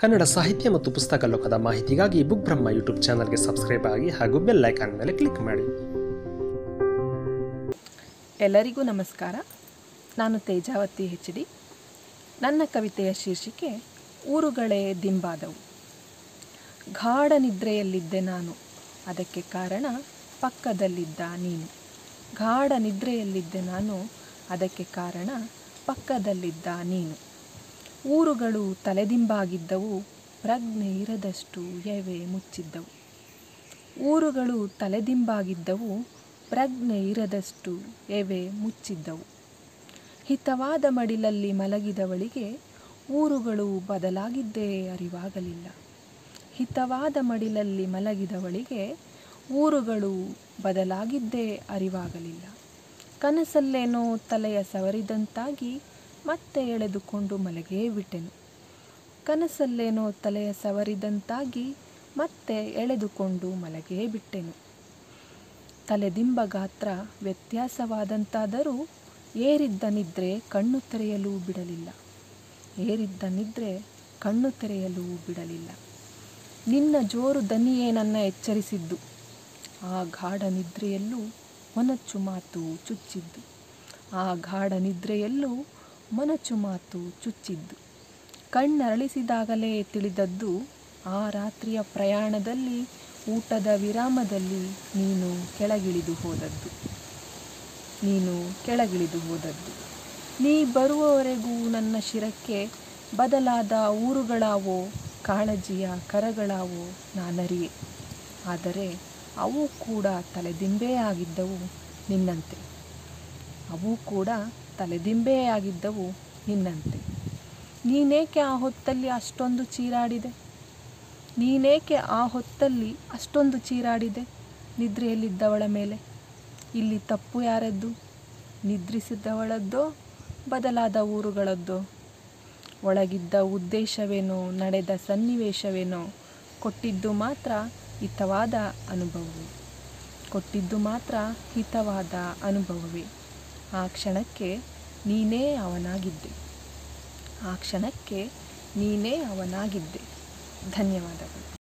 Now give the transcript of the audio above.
ಕನ್ನಡ ಸಾಹಿತ್ಯ ಮತ್ತು ಪುಸ್ತಕ ಲೋಕದ ಮಾಹಿತಿಗಾಗಿ ಬುಕ್ ಬ್ರಹ್ಮ ಯೂಟ್ಯೂಬ್ ಚಾನಲ್ಗೆ ಸಬ್ಸ್ಕ್ರೈಬ್ ಆಗಿ ಹಾಗೂ ಬೆಲ್ ಐಕಾನ್ ಮೇಲೆ ಕ್ಲಿಕ್ ಮಾಡಿ. ಎಲ್ಲರಿಗೂ ನಮಸ್ಕಾರ. ನಾನು ತೇಜಾವತಿ ಹೆಚ್ ಡಿ ನನ್ನ ಕವಿತೆಯ ಶೀರ್ಷಿಕೆ, ಊರುಗಳೇ ದಿಂಬಾದವು. ಗಾಢ ನಿದ್ರೆಯಲ್ಲಿದ್ದೆ ನಾನು. ಅದಕ್ಕೆ ಕಾರಣ, ಪಕ್ಕದಲ್ಲಿದ್ದ ನೀನು. ಗಾಢ ನಿದ್ರೆಯಲ್ಲಿದ್ದೆ ನಾನು. ಅದಕ್ಕೆ ಕಾರಣ, ಪಕ್ಕದಲ್ಲಿದ್ದ ನೀನು. ಊರುಗಳು ತಲೆದಿಂಬಾಗಿದ್ದವು, ಪ್ರಜ್ಞೆ ಇರದಷ್ಟು ಎವೆ ಮುಚ್ಚಿದ್ದವು. ಊರುಗಳು ತಲೆದಿಂಬಾಗಿದ್ದವು, ಪ್ರಜ್ಞೆ ಇರದಷ್ಟು ಎವೆ ಮುಚ್ಚಿದ್ದವು. ಹಿತವಾದ ಮಡಿಲಲ್ಲಿ ಮಲಗಿದವಳಿಗೆ ಊರುಗಳು ಬದಲಾಗಿದ್ದೇ ಅರಿವಾಗಲಿಲ್ಲ. ಹಿತವಾದ ಮಡಿಲಲ್ಲಿ ಮಲಗಿದವಳಿಗೆ ಊರುಗಳು ಬದಲಾಗಿದ್ದೇ ಅರಿವಾಗಲಿಲ್ಲ. ಕನಸಲ್ಲೇನೋ ತಲೆಯ ಸವರಿದಂತಾಗಿ ಮತ್ತೆ ಎಳೆದುಕೊಂಡು ಮಲಗೇ ಬಿಟ್ಟೆನು. ಕನಸಲ್ಲೇನೋ ತಲೆಯ ಸವರಿದಂತಾಗಿ ಮತ್ತೆ ಎಳೆದುಕೊಂಡು ಮಲಗೇ ಬಿಟ್ಟೆನು. ತಲೆದಿಂಬ ಗಾತ್ರ ವ್ಯತ್ಯಾಸವಾದಂತಾದರೂ ಏರಿದ್ದ ನಿದ್ರೆ ಕಣ್ಣು ತೆರೆಯಲು ಬಿಡಲಿಲ್ಲ. ಏರಿದ್ದ ನಿದ್ರೆ ಕಣ್ಣು ತೆರೆಯಲು ಬಿಡಲಿಲ್ಲ. ನಿನ್ನ ಜೋರು ದನಿಯೇ ನನ್ನ ಎಚ್ಚರಿಸಿದ್ದು. ಆ ಗಾಢ ನಿದ್ರೆಯಲ್ಲೂ ಹೊನಚ್ಚು ಮಾತು ಚುಚ್ಚಿದ್ದು. ಆ ಗಾಢ ನಿದ್ರೆಯಲ್ಲೂ ಮೊನಚು ಮಾತು ಚುಚ್ಚಿದ್ದು. ಕಣ್ಣರಳಿಸಿದಾಗಲೇ ತಿಳಿದದ್ದು, ಆ ರಾತ್ರಿಯ ಪ್ರಯಾಣದಲ್ಲಿ, ಊಟದ ವಿರಾಮದಲ್ಲಿ ನೀನು ಕೆಳಗಿಳಿದು ಹೋದದ್ದು. ನೀನು ಕೆಳಗಿಳಿದು ಹೋದದ್ದು. ನೀ ಬರುವವರೆಗೂ ನನ್ನ ಶಿರಕ್ಕೆ ಬದಲಾದ ಊರುಗಳಾವೋ, ಕಾಳಜಿಯ ಕರಗಳಾವೋ ನಾನರಿಯೆ. ಆದರೆ ಅವು ಕೂಡ ತಲೆದಿಂಬೇ ಆಗಿದ್ದವು ನಿನ್ನಂತೆ. ಅವು ಕೂಡ ತಲೆದಿಂಬೇ ಆಗಿದ್ದವು ನಿನ್ನಂತೆ. ನೀನೇಕೆ ಆ ಹೊತ್ತಲ್ಲಿ ಅಷ್ಟೊಂದು ಚೀರಾಡಿದೆ? ನೀನೇಕೆ ಆ ಹೊತ್ತಲ್ಲಿ ಅಷ್ಟೊಂದು ಚೀರಾಡಿದೆ ನಿದ್ರೆಯಲ್ಲಿದ್ದವಳ ಮೇಲೆ? ಇಲ್ಲಿ ತಪ್ಪು ಯಾರದ್ದು? ನಿದ್ರಿಸಿದ್ದವಳದ್ದೋ ಬದಲಾದ ಊರುಗಳದ್ದೋ? ಒಳಗಿದ್ದ ಉದ್ದೇಶವೇನೋ, ನಡೆದ ಸನ್ನಿವೇಶವೇನೋ, ಕೊಟ್ಟಿದ್ದು ಮಾತ್ರ ಹಿತವಾದ ಅನುಭವವೇ? ಕೊಟ್ಟಿದ್ದು ಮಾತ್ರ ಹಿತವಾದ ಅನುಭವವೇ? ಆ ಕ್ಷಣಕ್ಕೆ ನೀನೇ ಅವನಾಗಿದ್ದೆ. ಆ ಕ್ಷಣಕ್ಕೆ ನೀನೇ ಅವನಾಗಿದ್ದೆ. ಧನ್ಯವಾದಗಳು.